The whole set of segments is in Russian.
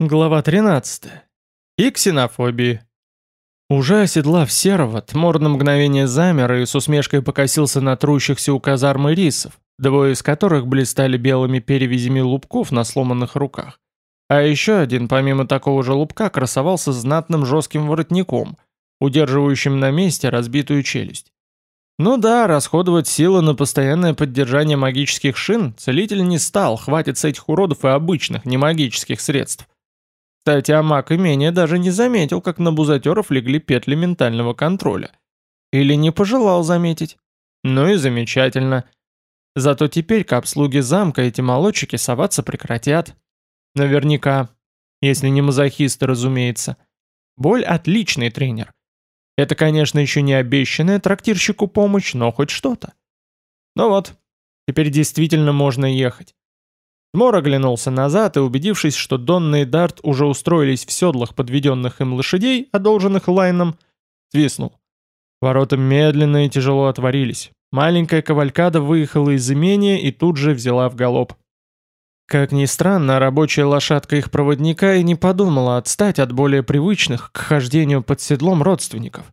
Глава 13. И ксенофобии. Уже оседлав серого, Тмор на мгновение замер и с усмешкой покосился на трущихся у казармы рисов, двое из которых блистали белыми перевязями лупков на сломанных руках. А еще один, помимо такого же лупка, красовался знатным жестким воротником, удерживающим на месте разбитую челюсть. Ну да, расходовать силы на постоянное поддержание магических шин целитель не стал, хватит с этих уродов и обычных, немагических средств. Кстати, а маг имения даже не заметил, как на бузатеров легли петли ментального контроля. Или не пожелал заметить. Ну и замечательно. Зато теперь к обслуге замка эти молодчики соваться прекратят. Наверняка. Если не мазохисты, разумеется. Боль отличный тренер. Это, конечно, еще не обещанная трактирщику помощь, но хоть что-то. Ну вот, теперь действительно можно ехать. Мор оглянулся назад и, убедившись, что Донна и Дарт уже устроились в седлах подведенных им лошадей, одолженных Лайном, свистнул. Ворота медленно и тяжело отворились. Маленькая кавалькада выехала из имения и тут же взяла в галоп. Как ни странно, рабочая лошадка их проводника и не подумала отстать от более привычных к хождению под седлом родственников.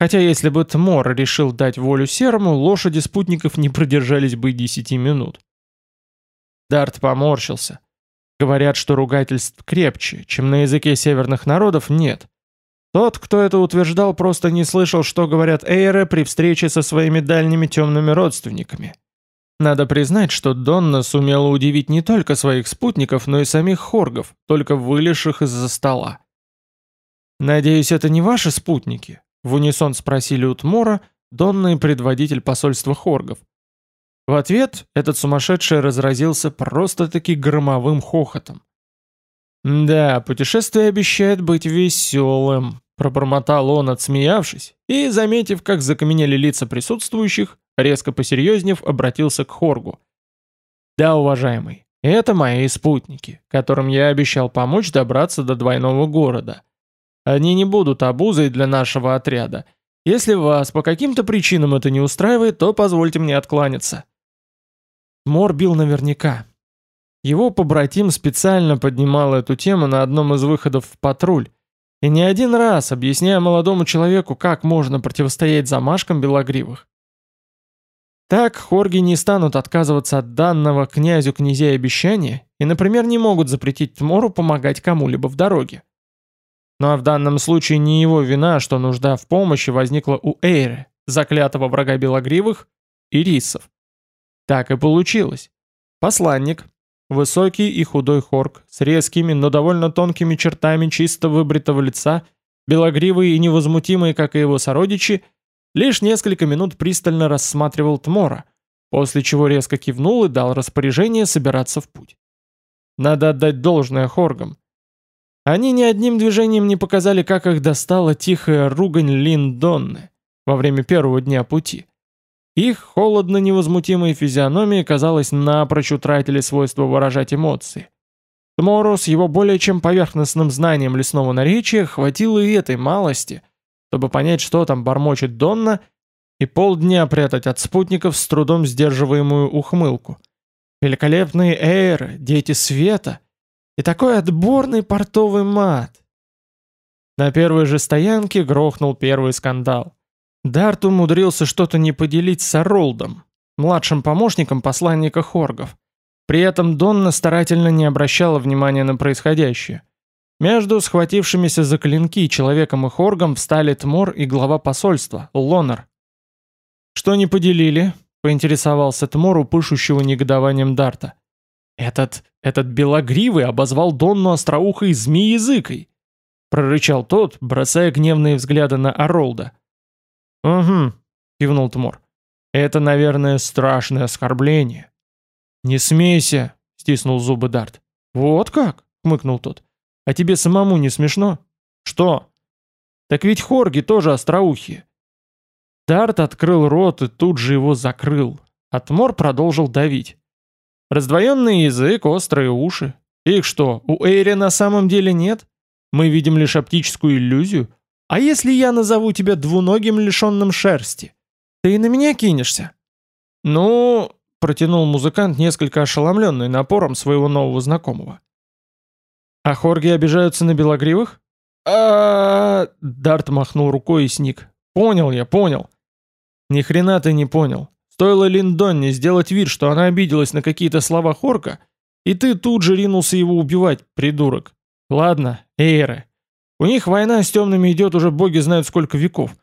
Хотя если бы Тмор решил дать волю серому, лошади спутников не продержались бы десяти минут. Дарт поморщился. Говорят, что ругательств крепче, чем на языке северных народов, нет. Тот, кто это утверждал, просто не слышал, что говорят эйры при встрече со своими дальними темными родственниками. Надо признать, что Донна сумела удивить не только своих спутников, но и самих хоргов, только вылезших из-за стола. «Надеюсь, это не ваши спутники?» — в унисон спросили у Тмора, Донна и предводитель посольства хоргов. В ответ этот сумасшедший разразился просто-таки громовым хохотом. «Да, путешествие обещает быть веселым», — пробормотал он, отсмеявшись, и, заметив, как закаменели лица присутствующих, резко посерьезнев, обратился к Хоргу. «Да, уважаемый, это мои спутники, которым я обещал помочь добраться до двойного города. Они не будут обузой для нашего отряда. Если вас по каким-то причинам это не устраивает, то позвольте мне откланяться». Мор бил наверняка. Его побратим специально поднимал эту тему на одном из выходов в патруль, и не один раз объясняя молодому человеку, как можно противостоять замашкам белогривых. Так хорги не станут отказываться от данного князю князей обещания и, например, не могут запретить Тмору помогать кому-либо в дороге. Ну а в данном случае не его вина, что нужда в помощи возникла у Эйры, заклятого врага белогривых, и рисов. Так и получилось. Посланник, высокий и худой хорк, с резкими, но довольно тонкими чертами чисто выбритого лица, белогривый и невозмутимый, как и его сородичи, лишь несколько минут пристально рассматривал Тмора, после чего резко кивнул и дал распоряжение собираться в путь. Надо отдать должное хоргам. Они ни одним движением не показали, как их достала тихая ругань Линдонны во время первого дня пути. Их холодно-невозмутимые физиономии, казалось, напрочь утратили свойство выражать эмоции. Тмору с его более чем поверхностным знанием лесного наречия хватило и этой малости, чтобы понять, что там бормочет Донна, и полдня прятать от спутников с трудом сдерживаемую ухмылку. Великолепные эйры, дети света и такой отборный портовый мат. На первой же стоянке грохнул первый скандал. Дарт умудрился что-то не поделить с Оролдом, младшим помощником посланника Хоргов. При этом Донна старательно не обращала внимания на происходящее. Между схватившимися за клинки человеком и Хоргом встали Тмор и глава посольства, Лонар. «Что не поделили?» — поинтересовался Тмор у пышущего негодованием Дарта. «Этот, этот белогривый обозвал Донну остроухой змеязыкой!» — прорычал тот, бросая гневные взгляды на Оролда. «Угу», — кивнул Тмор. «Это, наверное, страшное оскорбление». «Не смейся», — стиснул зубы Дарт. «Вот как?» — хмыкнул тот. «А тебе самому не смешно?» «Что?» «Так ведь хорги тоже остроухие». Дарт открыл рот и тут же его закрыл. Атмор продолжил давить. Раздвоенный язык, острые уши. Их что, у Эйри на самом деле нет? Мы видим лишь оптическую иллюзию? А если я назову тебя двуногим лишенным шерсти? Ты и на меня кинешься?» «Ну...» — протянул музыкант, несколько ошеломленный напором своего нового знакомого. А хорги обижаются на белогривых? а Дарт махнул рукой и сник. «Понял я, понял». «Ни хрена ты не понял. Стоило Линдонне сделать вид, что она обиделась на какие-то слова Хорка, и ты тут же ринулся его убивать, придурок. Ладно, Эйры. У них война с темными идет уже боги знают сколько веков.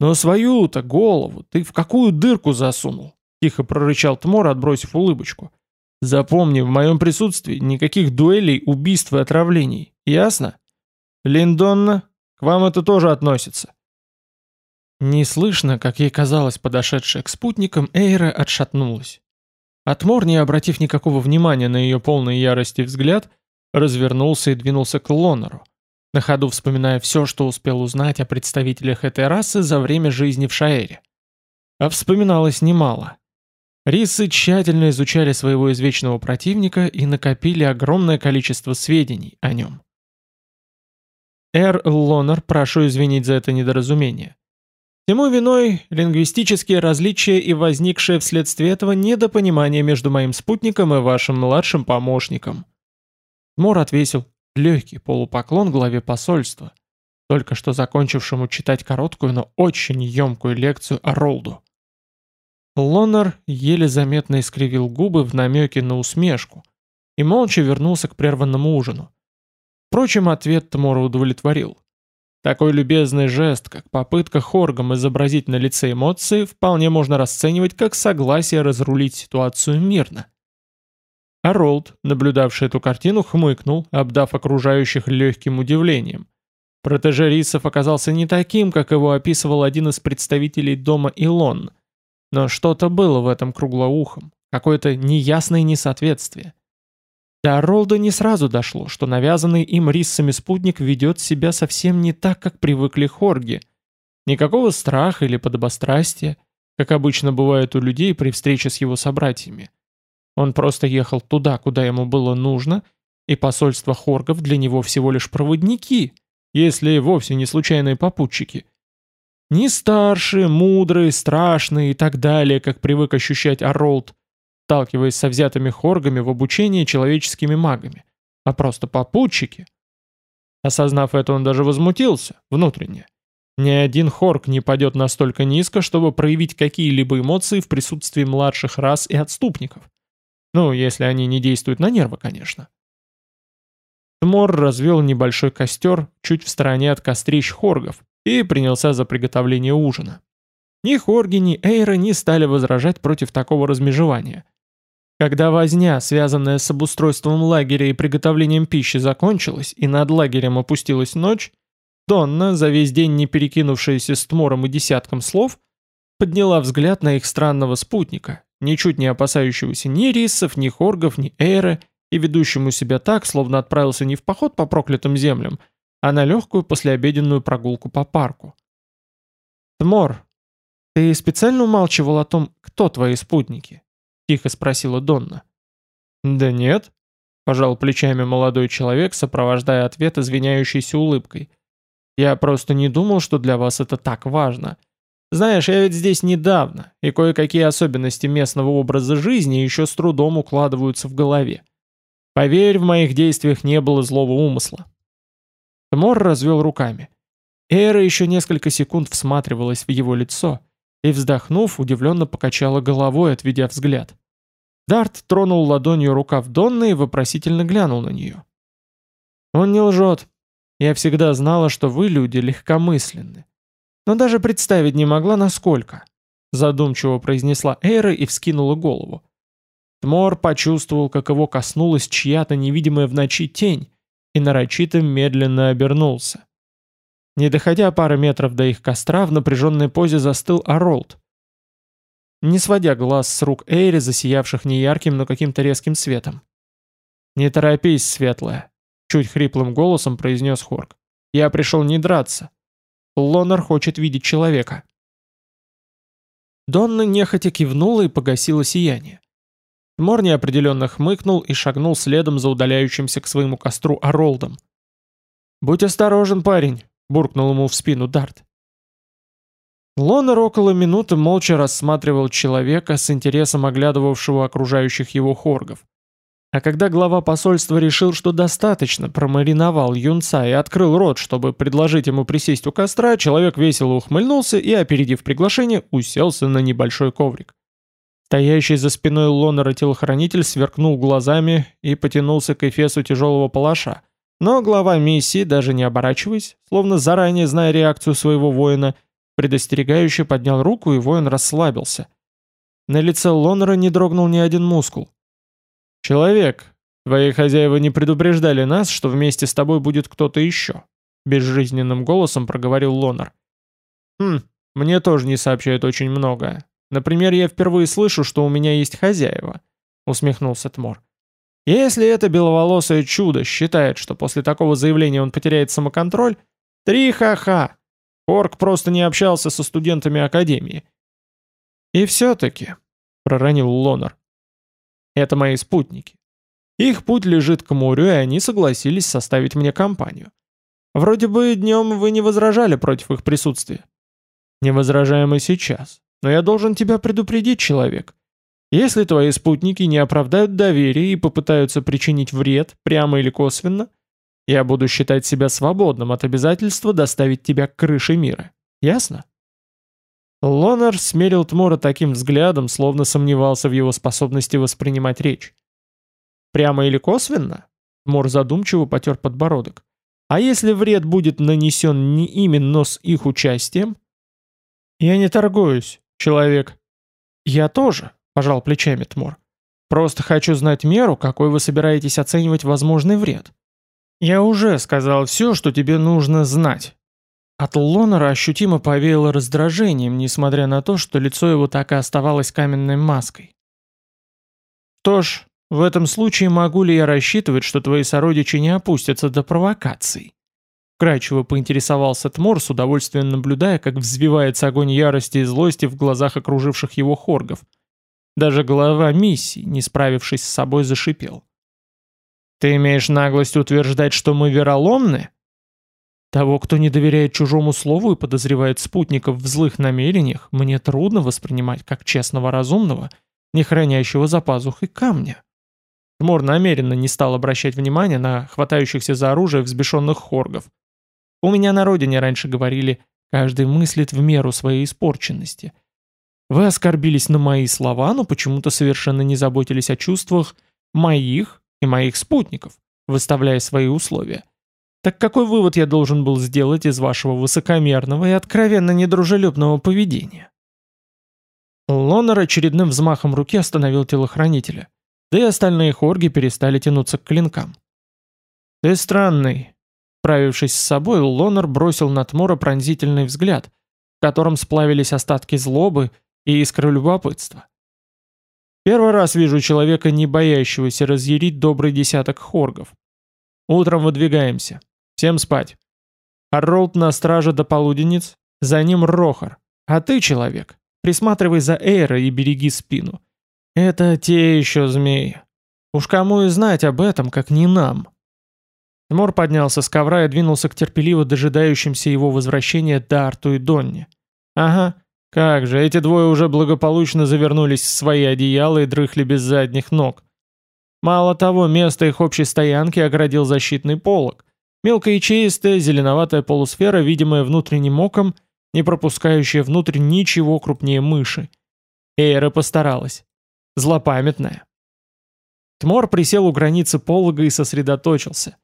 Но свою-то голову ты в какую дырку засунул?» Тихо прорычал Тмор, отбросив улыбочку. «Запомни, в моем присутствии никаких дуэлей, убийств и отравлений. Ясно?» Линдонна, к вам это тоже относится». Не слышно, как ей казалось подошедшая к спутникам, Эйра отшатнулась. Атмор, не обратив никакого внимания на ее полный ярости взгляд, развернулся и двинулся к Лонору, на ходу вспоминая все, что успел узнать о представителях этой расы за время жизни в Шаэре. А вспоминалось немало. Рисы тщательно изучали своего извечного противника и накопили огромное количество сведений о нем. Эр Лонер, прошу извинить за это недоразумение. Всему виной лингвистические различия и возникшее вследствие этого недопонимание между моим спутником и вашим младшим помощником. Мор отвесил легкий полупоклон главе посольства, только что закончившему читать короткую, но очень емкую лекцию о Ролду. Лонер еле заметно искривил губы в намеке на усмешку и молча вернулся к прерванному ужину. Впрочем, ответ Тмора удовлетворил. Такой любезный жест, как попытка Хоргом изобразить на лице эмоции, вполне можно расценивать как согласие разрулить ситуацию мирно. А Ролд, наблюдавший эту картину, хмыкнул, обдав окружающих легким удивлением. Протеже Рисов оказался не таким, как его описывал один из представителей дома Илон, но что-то было в этом круглоухом, какое-то неясное несоответствие. До Ролда не сразу дошло, что навязанный им риссами спутник ведет себя совсем не так, как привыкли хорги. Никакого страха или подобострастия, как обычно бывает у людей при встрече с его собратьями. Он просто ехал туда, куда ему было нужно, и посольство хоргов для него всего лишь проводники, если и вовсе не случайные попутчики. Не старшие, мудрые, страшные и так далее, как привык ощущать Оролд, сталкиваясь со взятыми хоргами в обучении человеческими магами, а просто попутчики. Осознав это, он даже возмутился, внутренне. Ни один хорг не падет настолько низко, чтобы проявить какие-либо эмоции в присутствии младших рас и отступников. Ну, если они не действуют на нервы, конечно. Тмор развел небольшой костер чуть в стороне от кострищ хоргов и принялся за приготовление ужина. Ни хорги, ни эйры не стали возражать против такого размежевания. Когда возня, связанная с обустройством лагеря и приготовлением пищи, закончилась, и над лагерем опустилась ночь, Донна, за весь день не перекинувшаяся с Тмором и десятком слов, подняла взгляд на их странного спутника, ничуть не опасающегося ни рисов, ни хоргов, ни эйры, и ведущему себя так, словно отправился не в поход по проклятым землям, а на легкую послеобеденную прогулку по парку. «Тмор, ты специально умалчивал о том, кто твои спутники?» — тихо спросила Донна. «Да нет», — пожал плечами молодой человек, сопровождая ответ извиняющейся улыбкой. «Я просто не думал, что для вас это так важно. Знаешь, я ведь здесь недавно, и кое-какие особенности местного образа жизни еще с трудом укладываются в голове. Поверь, в моих действиях не было злого умысла». Тмор развел руками. Эра еще несколько секунд всматривалась в его лицо — и, вздохнув, удивленно покачала головой, отведя взгляд. Дарт тронул ладонью рукав Донны и вопросительно глянул на нее. «Он не лжет. Я всегда знала, что вы, люди, легкомысленны. Но даже представить не могла, насколько», задумчиво произнесла Эйра и вскинула голову. Тмор почувствовал, как его коснулась чья-то невидимая в ночи тень, и нарочито медленно обернулся. Не доходя пары метров до их костра, в напряженной позе застыл Оролд. Не сводя глаз с рук Эйри, засиявших неярким, но каким-то резким светом. «Не торопись, светлая», — чуть хриплым голосом произнес Хорк. «Я пришел не драться. Лонар хочет видеть человека». Донна нехотя кивнула и погасила сияние. Мор неопределенно хмыкнул и шагнул следом за удаляющимся к своему костру Оролдом. «Будь осторожен, парень», — буркнул ему в спину Дарт. Лонер около минуты молча рассматривал человека с интересом оглядывавшего окружающих его хоргов. А когда глава посольства решил, что достаточно промариновал юнца и открыл рот, чтобы предложить ему присесть у костра, человек весело ухмыльнулся и, опередив приглашение, уселся на небольшой коврик. Стоящий за спиной Лонера телохранитель сверкнул глазами и потянулся к эфесу тяжелого палаша. Но глава миссии, даже не оборачиваясь, словно заранее зная реакцию своего воина, предостерегающе поднял руку, и воин расслабился. На лице Лонера не дрогнул ни один мускул. «Человек, твои хозяева не предупреждали нас, что вместе с тобой будет кто-то еще», безжизненным голосом проговорил Лонер. «Хм, мне тоже не сообщают очень многое. Например, я впервые слышу, что у меня есть хозяева», усмехнулся Тмор. «Если это беловолосое чудо считает, что после такого заявления он потеряет самоконтроль, три ха-ха. Орк просто не общался со студентами Академии». «И все-таки», — проронил Лонер, это мои спутники. Их путь лежит к морю, и они согласились составить мне компанию. Вроде бы днем вы не возражали против их присутствия. Не возражаем и сейчас. Но я должен тебя предупредить, человек. Если твои спутники не оправдают доверия и попытаются причинить вред, прямо или косвенно, я буду считать себя свободным от обязательства доставить тебя к крыше мира. Ясно? Лонар смерил Тмора таким взглядом, словно сомневался в его способности воспринимать речь. «Прямо или косвенно?» Тмор задумчиво потер подбородок. «А если вред будет нанесен не именно но с их участием?» «Я не торгуюсь, человек». «Я тоже», — пожал плечами Тмор. «Просто хочу знать меру, какой вы собираетесь оценивать возможный вред». «Я уже сказал все, что тебе нужно знать», от Лонора ощутимо повеяло раздражением, несмотря на то, что лицо его так и оставалось каменной маской. «Что ж, в этом случае могу ли я рассчитывать, что твои сородичи не опустятся до провокаций?» Крачево поинтересовался Тмор, с удовольствием наблюдая, как взвивается огонь ярости и злости в глазах окруживших его хоргов. Даже глава миссии, не справившись с собой, зашипел. «Ты имеешь наглость утверждать, что мы вероломны?» Того, кто не доверяет чужому слову и подозревает спутников в злых намерениях, мне трудно воспринимать как честного разумного, не хранящего за пазухой камня. Тмор намеренно не стал обращать внимания на хватающихся за оружие взбешенных хоргов. У меня на родине раньше говорили «каждый мыслит в меру своей испорченности». Вы оскорбились на мои слова, но почему-то совершенно не заботились о чувствах моих и моих спутников, выставляя свои условия. Так какой вывод я должен был сделать из вашего высокомерного и откровенно недружелюбного поведения? Лонер очередным взмахом руки остановил телохранителя, да и остальные хорги перестали тянуться к клинкам. «Ты странный». Правившись с собой, Лонер бросил на Тмора пронзительный взгляд, в котором сплавились остатки злобы и искры любопытства. Первый раз вижу человека, не боящегося разъярить добрый десяток хоргов. Утром выдвигаемся. Всем спать. Харролд на страже до полуденниц, за ним Рохар. А ты, человек, присматривай за Эйра и береги спину. Это те еще змеи. Уж кому и знать об этом, как не нам. Тмор поднялся с ковра и двинулся к терпеливо дожидающимся его возвращения Дарту и Донне. Ага, как же, эти двое уже благополучно завернулись в свои одеяла и дрыхли без задних ног. Мало того, место их общей стоянки оградил защитный полог, Мелкоячеистая зеленоватая полусфера, видимая внутренним оком, не пропускающая внутрь ничего крупнее мыши. Эйра постаралась. Злопамятная. Тмор присел у границы полога и сосредоточился.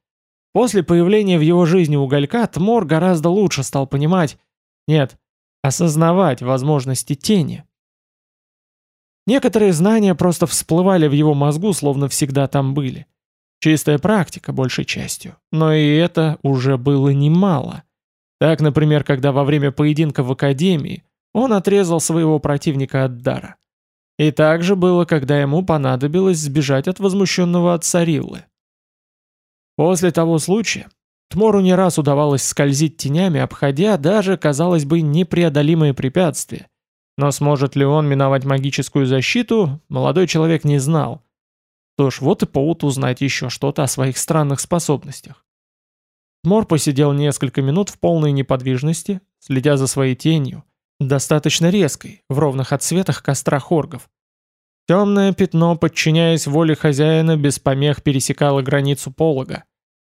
После появления в его жизни уголька Тмор гораздо лучше стал понимать, нет, осознавать возможности тени. Некоторые знания просто всплывали в его мозгу, словно всегда там были. Чистая практика, большей частью. Но и это уже было немало. Так, например, когда во время поединка в Академии он отрезал своего противника от дара. И так же было, когда ему понадобилось сбежать от возмущенного от Сариллы. После того случая Тмору не раз удавалось скользить тенями, обходя даже, казалось бы, непреодолимые препятствия. Но сможет ли он миновать магическую защиту, молодой человек не знал. Что ж, вот и повод узнать еще что-то о своих странных способностях. Мор посидел несколько минут в полной неподвижности, следя за своей тенью, достаточно резкой, в ровных отсветах костра хоргов. Темное пятно, подчиняясь воле хозяина, без помех пересекало границу полога.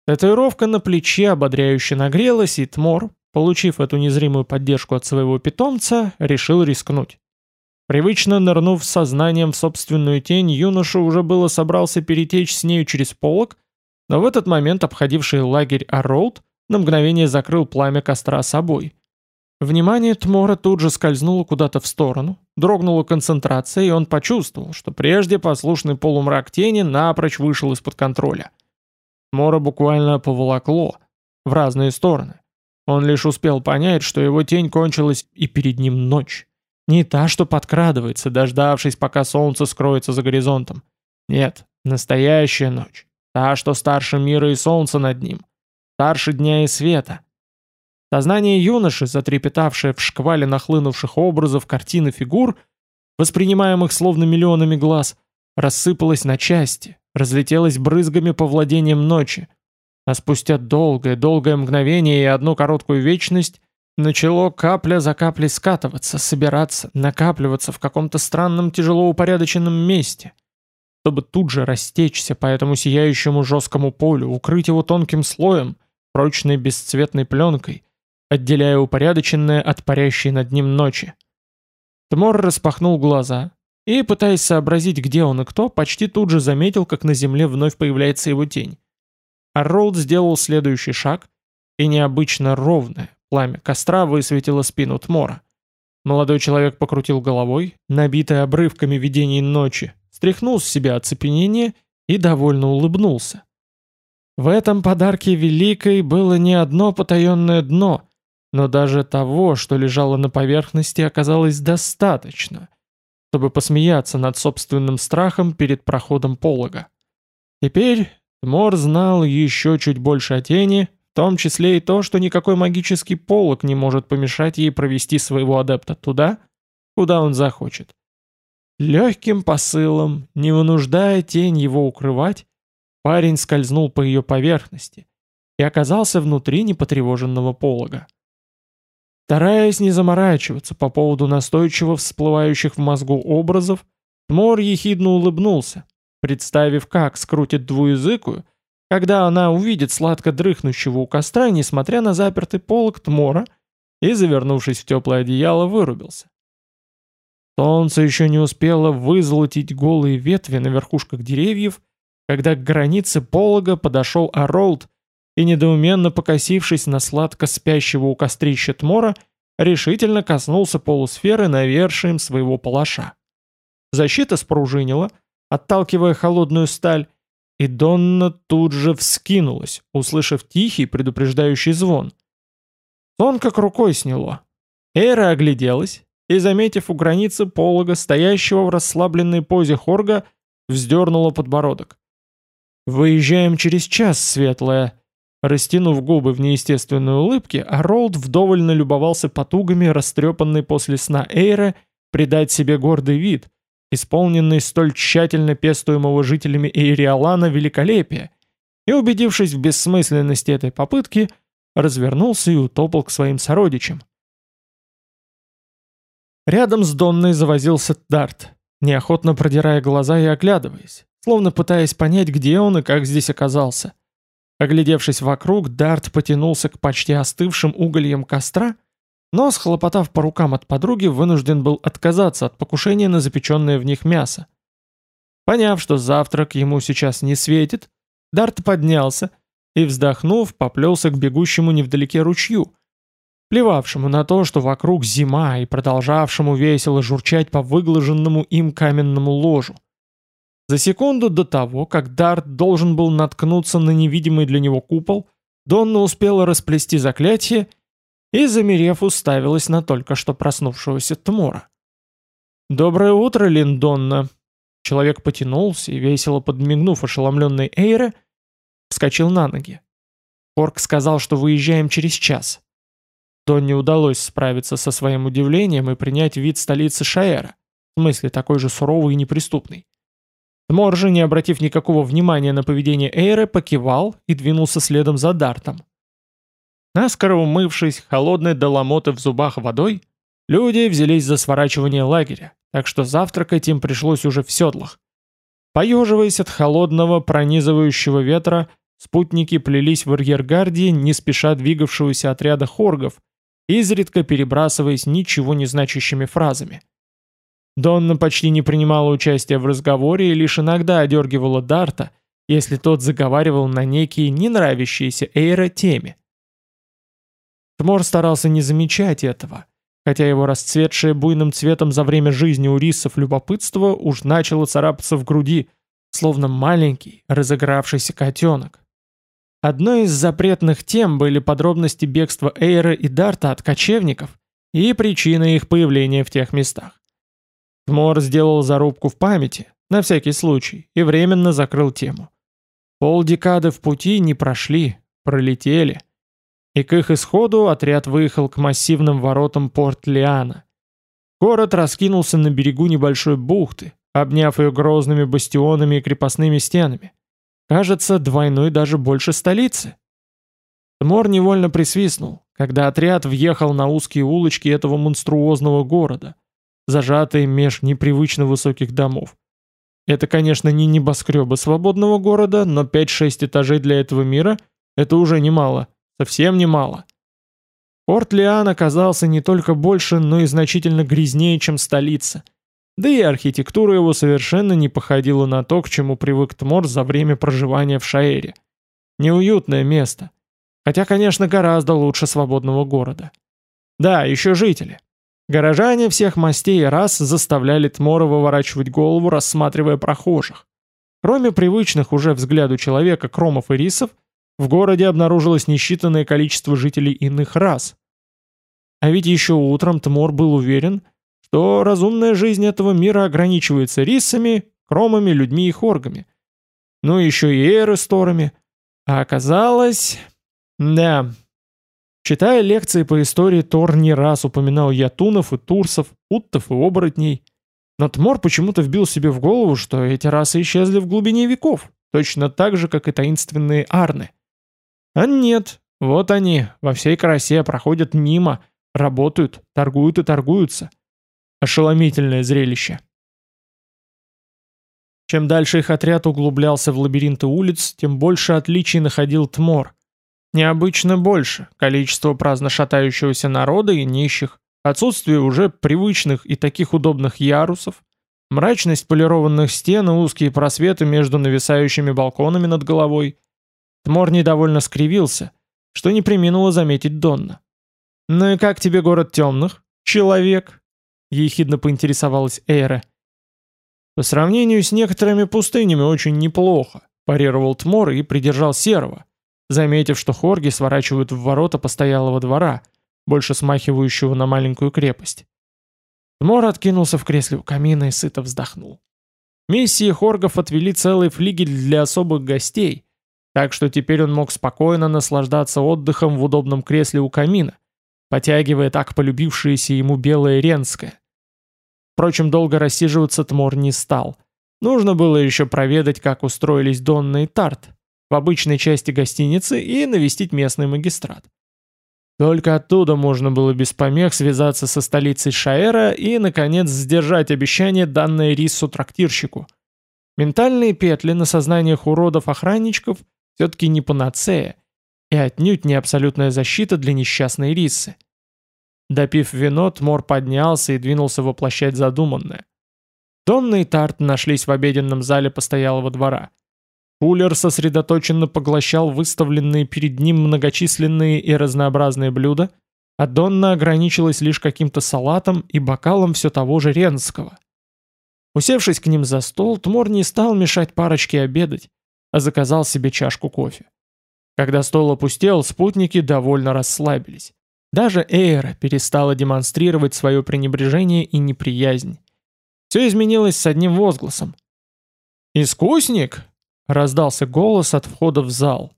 Татуировка на плече ободряюще нагрелась, и Тмор, получив эту незримую поддержку от своего питомца, решил рискнуть. Привычно нырнув сознанием в собственную тень, юноша уже было собрался перетечь с нею через полог, но в этот момент обходивший лагерь Арроуд на мгновение закрыл пламя костра собой. Внимание Тмора тут же скользнуло куда-то в сторону, дрогнула концентрация, и он почувствовал, что прежде послушный полумрак тени напрочь вышел из-под контроля. Тмора буквально поволокло в разные стороны. Он лишь успел понять, что его тень кончилась, и перед ним ночь. Не та, что подкрадывается, дождавшись, пока солнце скроется за горизонтом. Нет, настоящая ночь. Та, что старше мира и солнца над ним. Старше дня и света. Сознание юноши, затрепетавшее в шквале нахлынувших образов, картин и фигур, воспринимаемых словно миллионами глаз, рассыпалось на части, разлетелось брызгами по владениям ночи. А спустя долгое-долгое мгновение и одну короткую вечность начало капля за каплей скатываться, собираться, накапливаться в каком-то странном тяжело упорядоченном месте, чтобы тут же растечься по этому сияющему жесткому полю, укрыть его тонким слоем, прочной бесцветной пленкой, отделяя упорядоченное от парящей над ним ночи. Тмор распахнул глаза и, пытаясь сообразить, где он и кто, почти тут же заметил, как на земле вновь появляется его тень. Арролд сделал следующий шаг, и необычно ровное пламя костра высветило спину Тмора. Молодой человек покрутил головой, набитой обрывками видений ночи, стряхнул с себя оцепенение и довольно улыбнулся. В этом подарке Великой было не одно потаенное дно, но даже того, что лежало на поверхности, оказалось достаточно, чтобы посмеяться над собственным страхом перед проходом полога. Теперь Тмор знал еще чуть больше о тени, в том числе и то, что никакой магический полог не может помешать ей провести своего адепта туда, куда он захочет. Легким посылом, не вынуждая тень его укрывать, парень скользнул по ее поверхности и оказался внутри непотревоженного полога. Стараясь не заморачиваться по поводу настойчиво всплывающих в мозгу образов, Тмор ехидно улыбнулся, представив, как скрутит двуязыкую, когда она увидит сладко дрыхнущего у костра, несмотря на запертый полог Тмора, и, завернувшись в теплое одеяло, вырубился. Солнце еще не успело вызолотить голые ветви на верхушках деревьев, когда к границе полога подошел Аролд и, недоуменно покосившись на сладко спящего у кострища Тмора, решительно коснулся полусферы навершием своего палаша. Защита спружинила, отталкивая холодную сталь, и Донна тут же вскинулась, услышав тихий предупреждающий звон. Сон как рукой сняло. Эра огляделась и, заметив у границы полога, стоящего в расслабленной позе Хорга, вздернула подбородок. «Выезжаем через час, светлая», Растянув губы в неестественной улыбке, Аролд вдоволь налюбовался потугами, растрепанной после сна Эйра, придать себе гордый вид, исполненный столь тщательно пестуемого жителями Эйриалана великолепия, и, убедившись в бессмысленности этой попытки, развернулся и утопал к своим сородичам. Рядом с Донной завозился Дарт, неохотно продирая глаза и оглядываясь, словно пытаясь понять, где он и как здесь оказался. Оглядевшись вокруг, Дарт потянулся к почти остывшим угольям костра, но, схлопотав по рукам от подруги, вынужден был отказаться от покушения на запеченное в них мясо. Поняв, что завтрак ему сейчас не светит, Дарт поднялся и, вздохнув, поплелся к бегущему невдалеке ручью, плевавшему на то, что вокруг зима и продолжавшему весело журчать по выглаженному им каменному ложу. За секунду до того, как Дарт должен был наткнуться на невидимый для него купол, Донна успела расплести заклятие и, замерев, уставилась на только что проснувшегося Тмора. «Доброе утро, Линдонна!» Человек потянулся и, весело подмигнув ошеломленной Эйре, вскочил на ноги. Орк сказал, что выезжаем через час. Донне удалось справиться со своим удивлением и принять вид столицы Шаэра, в смысле такой же суровый и неприступный. Тмор же, не обратив никакого внимания на поведение Эйры, покивал и двинулся следом за Дартом. Наскоро умывшись, холодной до в зубах водой, Люди взялись за сворачивание лагеря, так что завтракать им пришлось уже в седлах. Поеживаясь от холодного, пронизывающего ветра, спутники плелись в арьергарде не спеша двигавшегося отряда хоргов, изредка перебрасываясь ничего не значащими фразами. Донна почти не принимала участия в разговоре и лишь иногда одергивала Дарта, если тот заговаривал на некие не нравящиеся Эйра теме. Тмор старался не замечать этого, хотя его расцветшее буйным цветом за время жизни у рисов любопытство уж начало царапаться в груди, словно маленький, разыгравшийся котенок. Одной из запретных тем были подробности бегства Эйра и Дарта от кочевников и причины их появления в тех местах. Тмор сделал зарубку в памяти, на всякий случай, и временно закрыл тему. Полдекады в пути не прошли, пролетели. И к их исходу отряд выехал к массивным воротам Порт-Лиана. Город раскинулся на берегу небольшой бухты, обняв ее грозными бастионами и крепостными стенами. Кажется, двойной даже больше столицы. Тмор невольно присвистнул, когда отряд въехал на узкие улочки этого монструозного города, зажатые меж непривычно высоких домов. Это, конечно, не небоскребы свободного города, но 5-6 этажей для этого мира — это уже немало, совсем немало. Порт Лиан оказался не только больше, но и значительно грязнее, чем столица. Да и архитектура его совершенно не походила на то, к чему привык Тмор за время проживания в Шаэре. Неуютное место. Хотя, конечно, гораздо лучше свободного города. Да, еще жители. Горожане всех мастей и рас заставляли Тмора выворачивать голову, рассматривая прохожих. Кроме привычных уже взгляду человека кромов и рисов, в городе обнаружилось несчитанное количество жителей иных рас. А ведь еще утром Тмор был уверен, что разумная жизнь этого мира ограничивается рисами, кромами, людьми и хоргами. Ну еще и эры с торами. А оказалось... Да. Читая лекции по истории, Тор не раз упоминал ятунов и турсов, уттов и оборотней. Но Тмор почему-то вбил себе в голову, что эти расы исчезли в глубине веков, точно так же, как и таинственные арны. А нет, вот они, во всей красе проходят мимо, работают, торгуют и торгуются. Ошеломительное зрелище. Чем дальше их отряд углублялся в лабиринты улиц, тем больше отличий находил Тмор. Необычно больше количество праздно шатающегося народа и нищих, отсутствие уже привычных и таких удобных ярусов, мрачность полированных стен и узкие просветы между нависающими балконами над головой. Тмор недовольно скривился, что не приминуло заметить Донна. «Ну и как тебе город темных, человек?» ехидно поинтересовалась Эйра. По сравнению с некоторыми пустынями очень неплохо, парировал Тмор и придержал Серого, заметив, что хорги сворачивают в ворота постоялого двора, больше смахивающего на маленькую крепость. Тмор откинулся в кресле у камина и сыто вздохнул. Миссии хоргов отвели целый флигель для особых гостей, так что теперь он мог спокойно наслаждаться отдыхом в удобном кресле у камина, потягивая так полюбившееся ему белое ренское. Впрочем, долго рассиживаться Тмор не стал. Нужно было еще проведать, как устроились Донна и Тарт в обычной части гостиницы и навестить местный магистрат. Только оттуда можно было без помех связаться со столицей Шаэра и, наконец, сдержать обещание, данное Риссу-трактирщику. Ментальные петли на сознаниях уродов-охранничков все-таки не панацея, и отнюдь не абсолютная защита для несчастной Риссы. Допив вино, Тмор поднялся и двинулся воплощать задуманное. Донна и Тарт нашлись в обеденном зале постоялого двора. Пулер сосредоточенно поглощал выставленные перед ним многочисленные и разнообразные блюда, а Донна ограничилась лишь каким-то салатом и бокалом все того же Ренского. Усевшись к ним за стол, Тмор не стал мешать парочке обедать, а заказал себе чашку кофе. Когда стол опустел, спутники довольно расслабились. Даже Эйра перестала демонстрировать свое пренебрежение и неприязнь. Все изменилось с одним возгласом. «Искусник!» — раздался голос от входа в зал.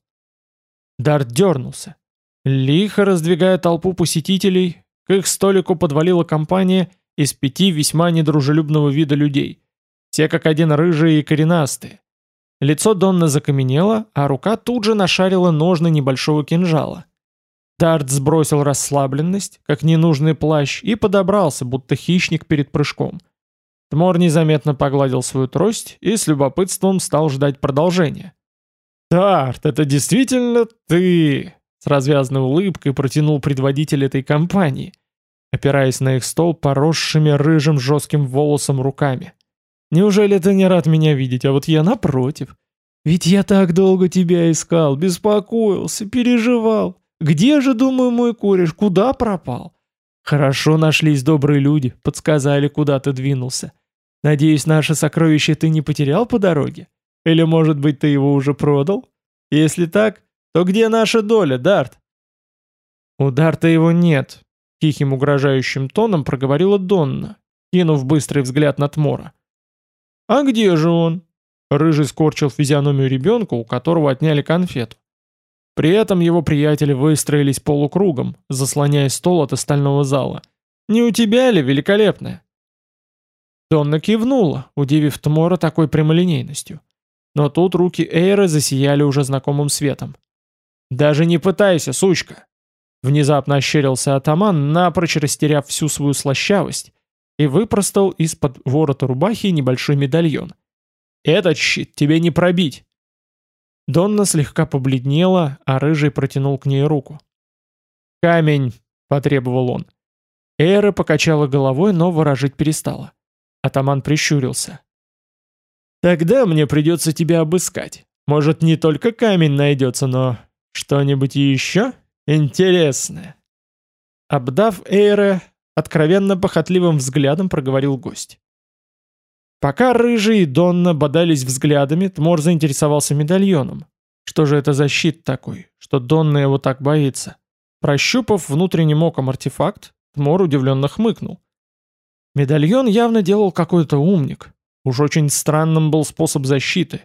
Дарт дернулся. Лихо раздвигая толпу посетителей, к их столику подвалила компания из пяти весьма недружелюбного вида людей. Все как один рыжие и коренастые. Лицо Донна закаменело, а рука тут же нашарила ножны небольшого кинжала. Дарт сбросил расслабленность, как ненужный плащ, и подобрался, будто хищник перед прыжком. Тмор незаметно погладил свою трость и с любопытством стал ждать продолжения. «Дарт, это действительно ты!» С развязанной улыбкой протянул предводитель этой компании, опираясь на их стол поросшими рыжим жестким волосом руками. «Неужели ты не рад меня видеть, а вот я напротив? Ведь я так долго тебя искал, беспокоился, переживал. Где же, думаю, мой кореш, куда пропал? Хорошо нашлись добрые люди, подсказали, куда ты двинулся. Надеюсь, наше сокровище ты не потерял по дороге? Или, может быть, ты его уже продал? Если так, то где наша доля, Дарт? У Дарта его нет, тихим угрожающим тоном проговорила Донна, кинув быстрый взгляд на Тмора. А где же он? Рыжий скорчил физиономию ребенка, у которого отняли конфету. При этом его приятели выстроились полукругом, заслоняя стол от остального зала. «Не у тебя ли, великолепная?» Донна кивнула, удивив Тмора такой прямолинейностью. Но тут руки Эйры засияли уже знакомым светом. «Даже не пытайся, сучка!» Внезапно ощерился атаман, напрочь растеряв всю свою слащавость, и выпростал из-под ворота рубахи небольшой медальон. «Этот щит тебе не пробить!» Донна слегка побледнела, а Рыжий протянул к ней руку. «Камень!» — потребовал он. Эра покачала головой, но выражить перестала. Атаман прищурился. «Тогда мне придется тебя обыскать. Может, не только камень найдется, но что-нибудь еще интересное?» Обдав Эйре, откровенно похотливым взглядом проговорил гость. Пока Рыжий и Донна бодались взглядами, Тмор заинтересовался медальоном. Что же это за щит такой, что Донна его так боится? Прощупав внутренним оком артефакт, Тмор удивленно хмыкнул. Медальон явно делал какой-то умник. Уж очень странным был способ защиты.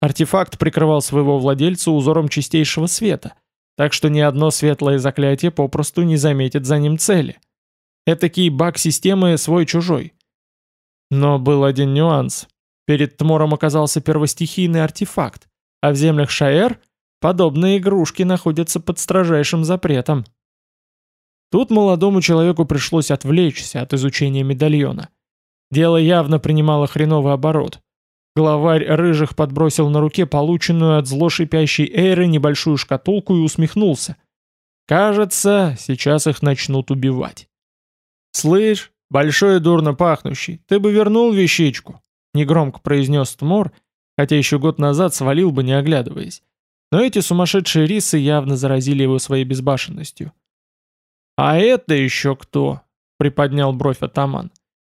Артефакт прикрывал своего владельца узором чистейшего света, так что ни одно светлое заклятие попросту не заметит за ним цели. Этакий баг системы свой-чужой. Но был один нюанс. Перед Тмором оказался первостихийный артефакт, а в землях Шаэр подобные игрушки находятся под строжайшим запретом. Тут молодому человеку пришлось отвлечься от изучения медальона. Дело явно принимало хреновый оборот. Главарь рыжих подбросил на руке полученную от зло шипящей Эйры небольшую шкатулку и усмехнулся. Кажется, сейчас их начнут убивать. «Слышь, большой и дурно пахнущий, ты бы вернул вещичку», — негромко произнес Тмор, хотя еще год назад свалил бы, не оглядываясь. Но эти сумасшедшие рисы явно заразили его своей безбашенностью. «А это еще кто?» — приподнял бровь атаман.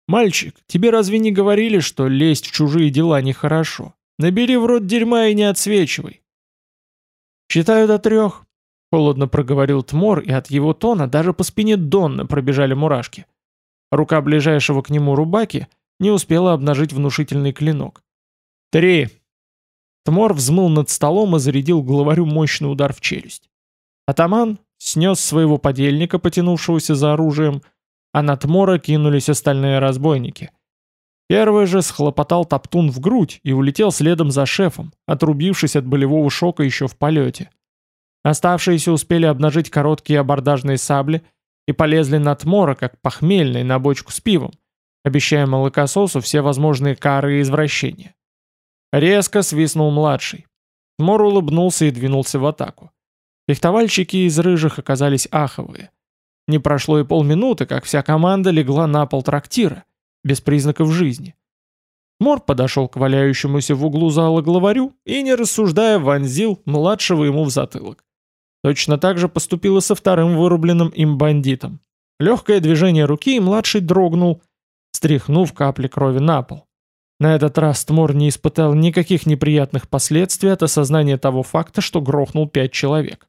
«Мальчик, тебе разве не говорили, что лезть в чужие дела нехорошо? Набери в рот дерьма и не отсвечивай». «Считаю до трех», — холодно проговорил Тмор, и от его тона даже по спине Донна пробежали мурашки. Рука ближайшего к нему рубаки не успела обнажить внушительный клинок. «Три!» Тмор взмыл над столом и зарядил главарю мощный удар в челюсть. Атаман, снес своего подельника, потянувшегося за оружием, а на Тмора кинулись остальные разбойники. Первый же схлопотал топтун в грудь и улетел следом за шефом, отрубившись от болевого шока еще в полете. Оставшиеся успели обнажить короткие абордажные сабли и полезли на Тмора, как похмельные, на бочку с пивом, обещая молокососу все возможные кары и извращения. Резко свистнул младший. Тмор улыбнулся и двинулся в атаку. Фехтовальщики из рыжих оказались аховые. Не прошло и полминуты, как вся команда легла на пол трактира, без признаков жизни. Мор подошел к валяющемуся в углу зала главарю и, не рассуждая, вонзил младшего ему в затылок. Точно так же поступило со вторым вырубленным им бандитом. Легкое движение руки, и младший дрогнул, стряхнув капли крови на пол. На этот раз Тмор не испытал никаких неприятных последствий от осознания того факта, что грохнул пять человек.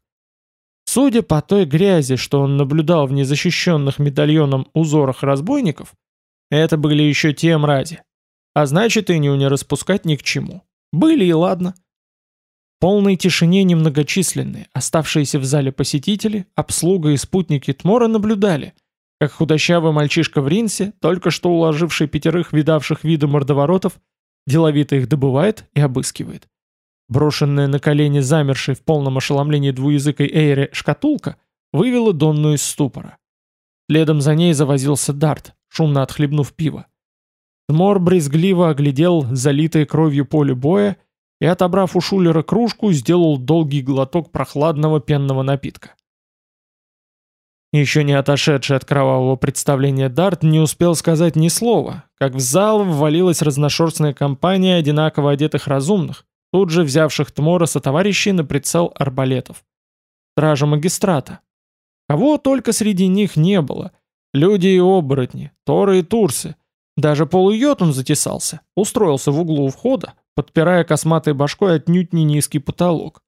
Судя по той грязи, что он наблюдал в незащищенных медальоном узорах разбойников, это были еще те мрази. А значит, и не распускать ни к чему. Были и ладно. Полной тишине немногочисленные, оставшиеся в зале посетители, обслуга и спутники Тмора наблюдали, как худощавый мальчишка в ринсе, только что уложивший пятерых видавших виды мордоворотов, деловито их добывает и обыскивает. Брошенная на колени замершей в полном ошеломлении двуязыкой Эйре шкатулка вывела Донну из ступора. Следом за ней завозился Дарт, шумно отхлебнув пиво. Тмор брезгливо оглядел залитое кровью поле боя и, отобрав у Шулера кружку, сделал долгий глоток прохладного пенного напитка. Еще не отошедший от кровавого представления Дарт не успел сказать ни слова, как в зал ввалилась разношерстная компания одинаково одетых разумных, тут же взявших Тмора со товарищей на прицел арбалетов. Стража магистрата. Кого только среди них не было. Люди и оборотни, торы и турсы. Даже полуйотун затесался, устроился в углу у входа, подпирая косматой башкой отнюдь не низкий потолок.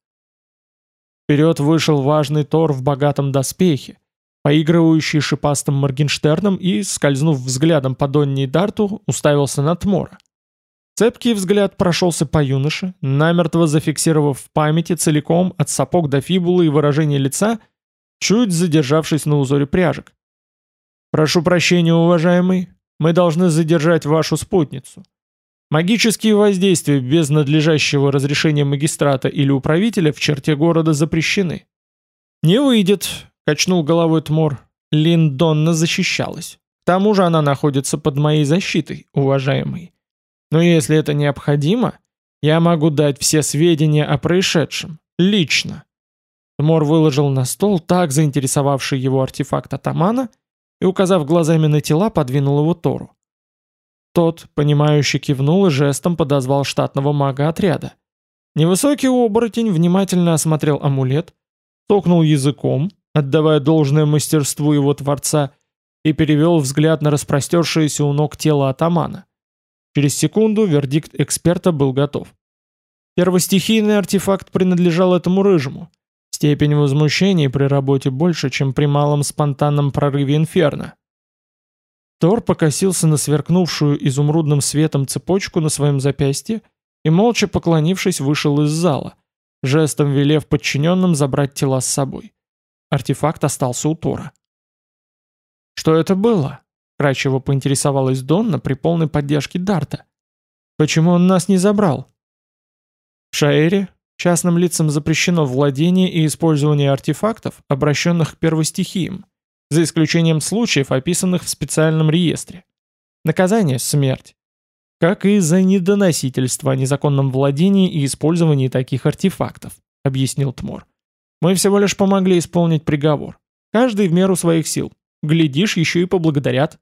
Вперед вышел важный Тор в богатом доспехе, поигрывающий шипастым Моргенштерном и, скользнув взглядом по Донни и Дарту, уставился на Тмора. Цепкий взгляд прошелся по юноше, намертво зафиксировав в памяти целиком от сапог до фибулы и выражение лица, чуть задержавшись на узоре пряжек. «Прошу прощения, уважаемый, мы должны задержать вашу спутницу. Магические воздействия без надлежащего разрешения магистрата или управителя в черте города запрещены». «Не выйдет», Качнул головой Тмор. Линдонна защищалась. К тому же она находится под моей защитой, уважаемый. Но если это необходимо, я могу дать все сведения о происшедшем. Лично. Тмор выложил на стол так заинтересовавший его артефакт атамана и, указав глазами на тела, подвинул его Тору. Тот, понимающе кивнул и жестом подозвал штатного мага отряда. Невысокий оборотень внимательно осмотрел амулет, токнул языком, отдавая должное мастерству его творца, и перевел взгляд на распростершееся у ног тело атамана. Через секунду вердикт эксперта был готов. Первостихийный артефакт принадлежал этому рыжему. Степень возмущения при работе больше, чем при малом спонтанном прорыве инферно. Тор покосился на сверкнувшую изумрудным светом цепочку на своем запястье и, молча поклонившись, вышел из зала, жестом велев подчиненным забрать тела с собой. Артефакт остался у Тора. «Что это было?» — кратчево поинтересовалась Донна при полной поддержке Дарта. «Почему он нас не забрал?» В Шаэре частным лицам запрещено владение и использование артефактов, обращенных к первостихиям, за исключением случаев, описанных в специальном реестре. Наказание – смерть. Как и за недоносительство о незаконном владении и использовании таких артефактов, объяснил Тмор. Мы всего лишь помогли исполнить приговор. Каждый в меру своих сил. Глядишь, еще и поблагодарят».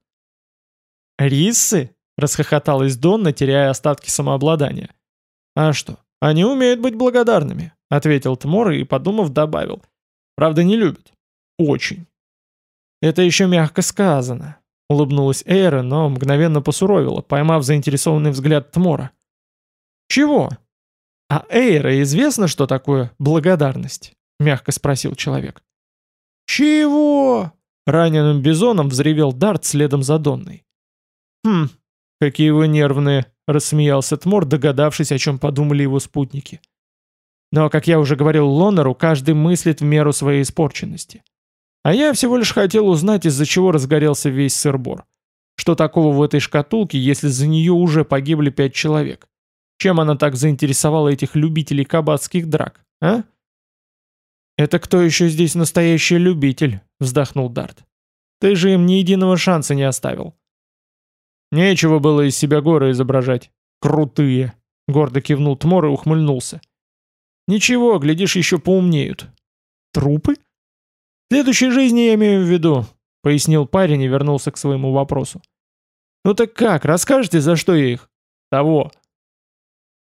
«Риссы?» — расхохоталась Донна, теряя остатки самообладания. «А что, они умеют быть благодарными», — ответил Тмор и, подумав, добавил. «Правда, не любят. Очень». «Это еще мягко сказано», — улыбнулась Эйра, но мгновенно посуровила, поймав заинтересованный взгляд Тмора. «Чего?» «А Эйра известно, что такое благодарность?» — мягко спросил человек. «Чего?» — раненым бизоном взревел Дарт следом за Донной. «Хм, какие вы нервные!» — рассмеялся Тмор, догадавшись, о чем подумали его спутники. «Но, как я уже говорил Лонеру, каждый мыслит в меру своей испорченности. А я всего лишь хотел узнать, из-за чего разгорелся весь сырбор. Что такого в этой шкатулке, если за нее уже погибли пять человек? Чем она так заинтересовала этих любителей кабацких драк, а?» «Это кто еще здесь настоящий любитель?» — вздохнул Дарт. «Ты же им ни единого шанса не оставил». «Нечего было из себя горы изображать. Крутые!» — гордо кивнул Тмор и ухмыльнулся. «Ничего, глядишь, еще поумнеют». «Трупы?» «В следующей жизни я имею в виду», — пояснил парень и вернулся к своему вопросу. «Ну так как, расскажете, за что я их?» «Того».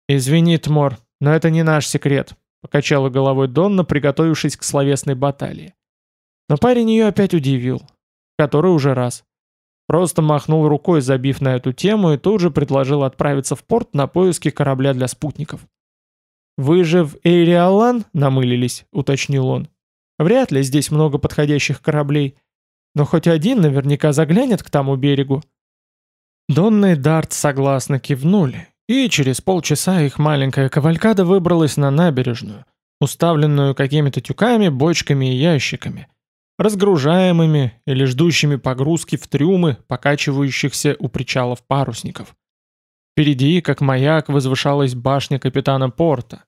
«Извини, Тмор, но это не наш секрет. Покачала головой Донна, приготовившись к словесной баталии. Но парень ее опять удивил. Который уже раз. Просто махнул рукой, забив на эту тему, и тут же предложил отправиться в порт на поиски корабля для спутников. «Вы же в Эйриалан намылились», — уточнил он. «Вряд ли здесь много подходящих кораблей, но хоть один наверняка заглянет к тому берегу». Донна и Дарт согласно кивнули, и через полчаса их маленькая кавалькада выбралась на набережную, уставленную какими-то тюками, бочками и ящиками, разгружаемыми или ждущими погрузки в трюмы, покачивающихся у причалов парусников. Впереди, как маяк, возвышалась башня капитана порта,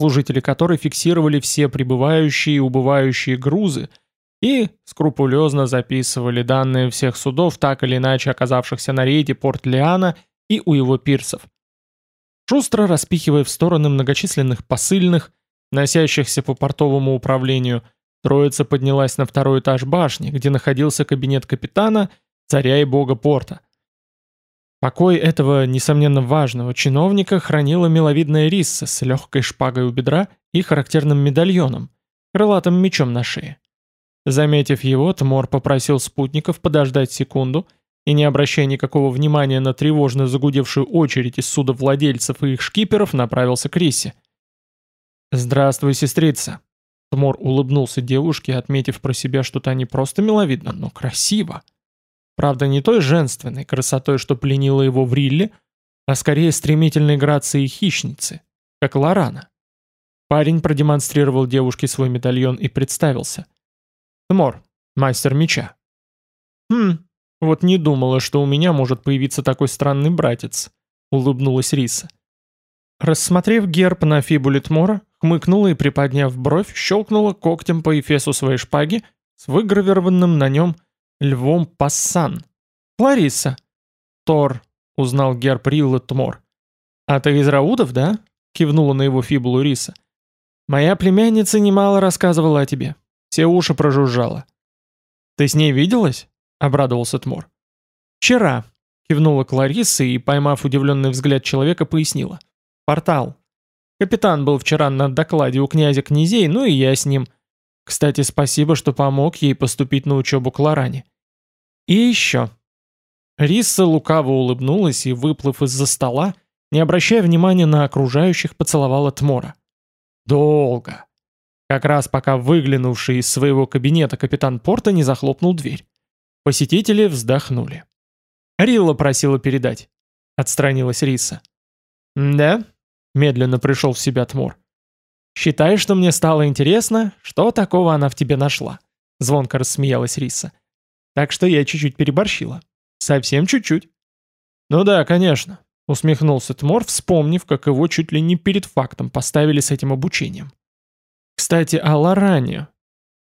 служители которой фиксировали все прибывающие и убывающие грузы и скрупулезно записывали данные всех судов, так или иначе оказавшихся на рейде Порт-Лиана и у его пирсов. Шустро распихивая в стороны многочисленных посыльных, носящихся по портовому управлению, троица поднялась на второй этаж башни, где находился кабинет капитана, царя и бога порта. Покой этого, несомненно, важного чиновника хранила миловидная рисса с легкой шпагой у бедра и характерным медальоном, крылатым мечом на шее. Заметив его, Тмор попросил спутников подождать секунду и, не обращая никакого внимания на тревожно загудевшую очередь из судовладельцев и их шкиперов, направился к Рисе. «Здравствуй, сестрица!» Тмор улыбнулся девушке, отметив про себя, что та не просто миловидна, но красиво. Правда, не той женственной красотой, что пленила его в Рилле, а скорее стремительной грацией хищницы, как Лорана. Парень продемонстрировал девушке свой медальон и представился. «Тмор, мастер меча». «Хм, вот не думала, что у меня может появиться такой странный братец», — улыбнулась Риса. Рассмотрев герб на фибуле Тмора, хмыкнула и, приподняв бровь, щелкнула когтем по эфесу своей шпаги с выгравированным на нем львом Пассан. «Лариса!» «Тор», — узнал герб Рилла Тмор. «А ты из Раудов, да?» — кивнула на его фибулу Риса. «Моя племянница немало рассказывала о тебе. Все уши прожужжала». «Ты с ней виделась?» — обрадовался Тмор. «Вчера», — кивнула Кларисса и, поймав удивленный взгляд человека, пояснила. «Портал. Капитан был вчера на докладе у князя князей, ну и я с ним. Кстати, спасибо, что помог ей поступить на учебу к Лоране. И еще». Рисса лукаво улыбнулась и, выплыв из-за стола, не обращая внимания на окружающих, поцеловала Тмора. «Долго». Как раз пока выглянувший из своего кабинета капитан порта не захлопнул дверь. Посетители вздохнули. «Рилла просила передать», — отстранилась Риса. «Да?» — медленно пришел в себя Тмор. «Считай, что мне стало интересно, что такого она в тебе нашла», — звонко рассмеялась Риса. «Так что я чуть-чуть переборщила. Совсем чуть-чуть». «Ну да, конечно», — усмехнулся Тмор, вспомнив, как его чуть ли не перед фактом поставили с этим обучением. «Кстати, о Лоране.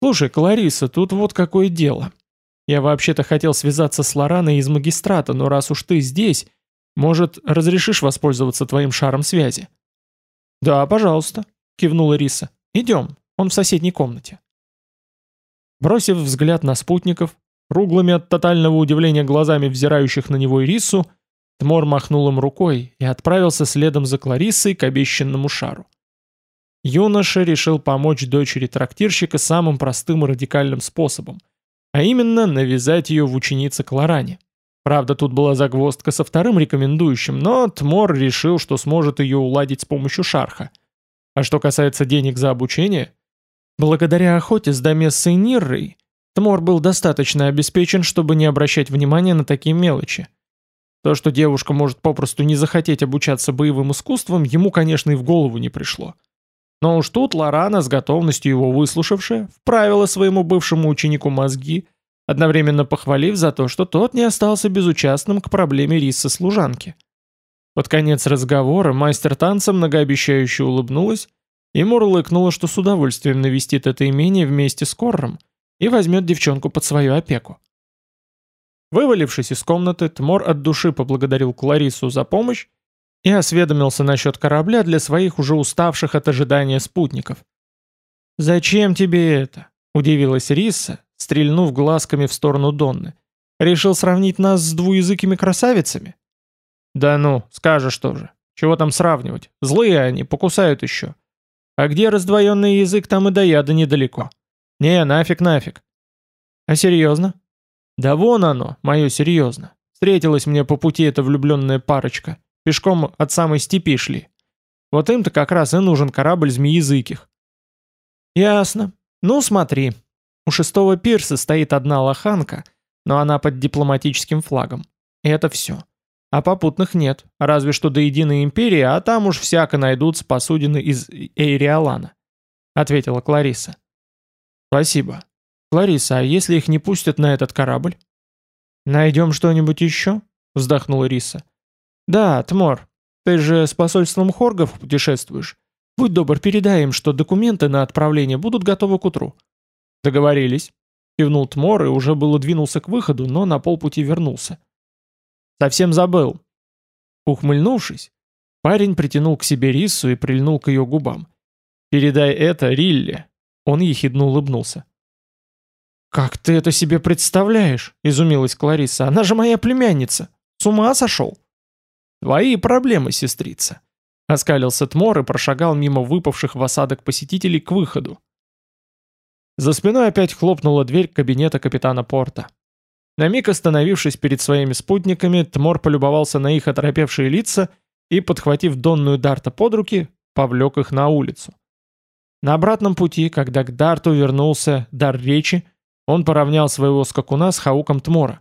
Слушай, Клариса, тут вот какое дело. Я вообще-то хотел связаться с Лораной из магистрата, но раз уж ты здесь, может, разрешишь воспользоваться твоим шаром связи?» «Да, пожалуйста», — кивнула Риса. «Идем, он в соседней комнате». Бросив взгляд на спутников, круглыми от тотального удивления глазами взирающих на него Ирису, Тмор махнул им рукой и отправился следом за Клариссой к обещанному шару. Юноша решил помочь дочери трактирщика самым простым и радикальным способом — а именно навязать ее в ученице Кларане. Правда, тут была загвоздка со вторым рекомендующим, но Тмор решил, что сможет ее уладить с помощью шарха. А что касается денег за обучение, благодаря охоте с Дамессой Ниррой, Тмор был достаточно обеспечен, чтобы не обращать внимания на такие мелочи. То, что девушка может попросту не захотеть обучаться боевым искусствам, ему, конечно, и в голову не пришло. Но уж тут Лорана, с готовностью его выслушавшая, вправила своему бывшему ученику мозги, одновременно похвалив за то, что тот не остался безучастным к проблеме риса служанки. Под конец разговора мастер танца многообещающе улыбнулась и мурлыкнула, что с удовольствием навестит это имение вместе с Корром и возьмет девчонку под свою опеку. Вывалившись из комнаты, Тмор от души поблагодарил Кларису за помощь и осведомился насчет корабля для своих уже уставших от ожидания спутников. «Зачем тебе это?» – удивилась Риса, стрельнув глазками в сторону Донны. «Решил сравнить нас с двуязыкими красавицами?» «Да ну, скажешь тоже. Чего там сравнивать? Злые они, покусают еще. А где раздвоенный язык, там и до яда недалеко. Не, нафиг, нафиг». «А серьезно?» «Да вон оно, мое серьезно. Встретилась мне по пути эта влюбленная парочка. Пешком от самой степи шли. Вот им-то как раз и нужен корабль змеязыких. Ясно. Ну смотри. У шестого пирса стоит одна лоханка, но она под дипломатическим флагом. И это все. А попутных нет, разве что до Единой Империи, а там уж всяко найдутся посудины из Эйриалана», — ответила Клариса. «Спасибо. Клариса, а если их не пустят на этот корабль?» «Найдем что-нибудь еще?» — вздохнула Риса. «Да, Тмор, ты же с посольством Хоргов путешествуешь. Будь добр, передай им, что документы на отправление будут готовы к утру». «Договорились», кивнул Тмор и уже было двинулся к выходу, но на полпути вернулся. Совсем забыл. Ухмыльнувшись, парень притянул к себе Рису и прильнул к ее губам. «Передай это Рилле!» Он ехидно улыбнулся. «Как ты это себе представляешь?» — изумилась Клариса. «Она же моя племянница! С ума сошел?» «Твои проблемы, сестрица!» — оскалился Тмор и прошагал мимо выпавших в осадок посетителей к выходу. За спиной опять хлопнула дверь кабинета капитана Порта. На миг остановившись перед своими спутниками, Тмор полюбовался на их оторопевшие лица и, подхватив Донную Дарта под руки, повлек их на улицу. На обратном пути, когда к Дарту вернулся дар речи, он поравнял своего скакуна с Хауком Тмора.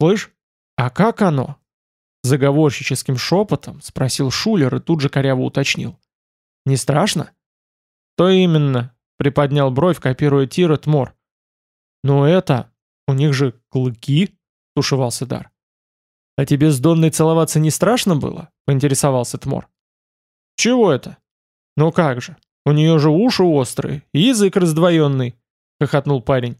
«Слышь, а как оно?» Заговорщическим шепотом спросил Шулер и тут же коряво уточнил. «Не страшно?» «То именно», — приподнял бровь, копируя Тира Тмор. «Ну это, у них же клыки», — тушевался Дар. «А тебе с Донной целоваться не страшно было?» — поинтересовался Тмор. «Чего это?» «Ну как же, у нее же уши острые, язык раздвоенный», — хохотнул парень.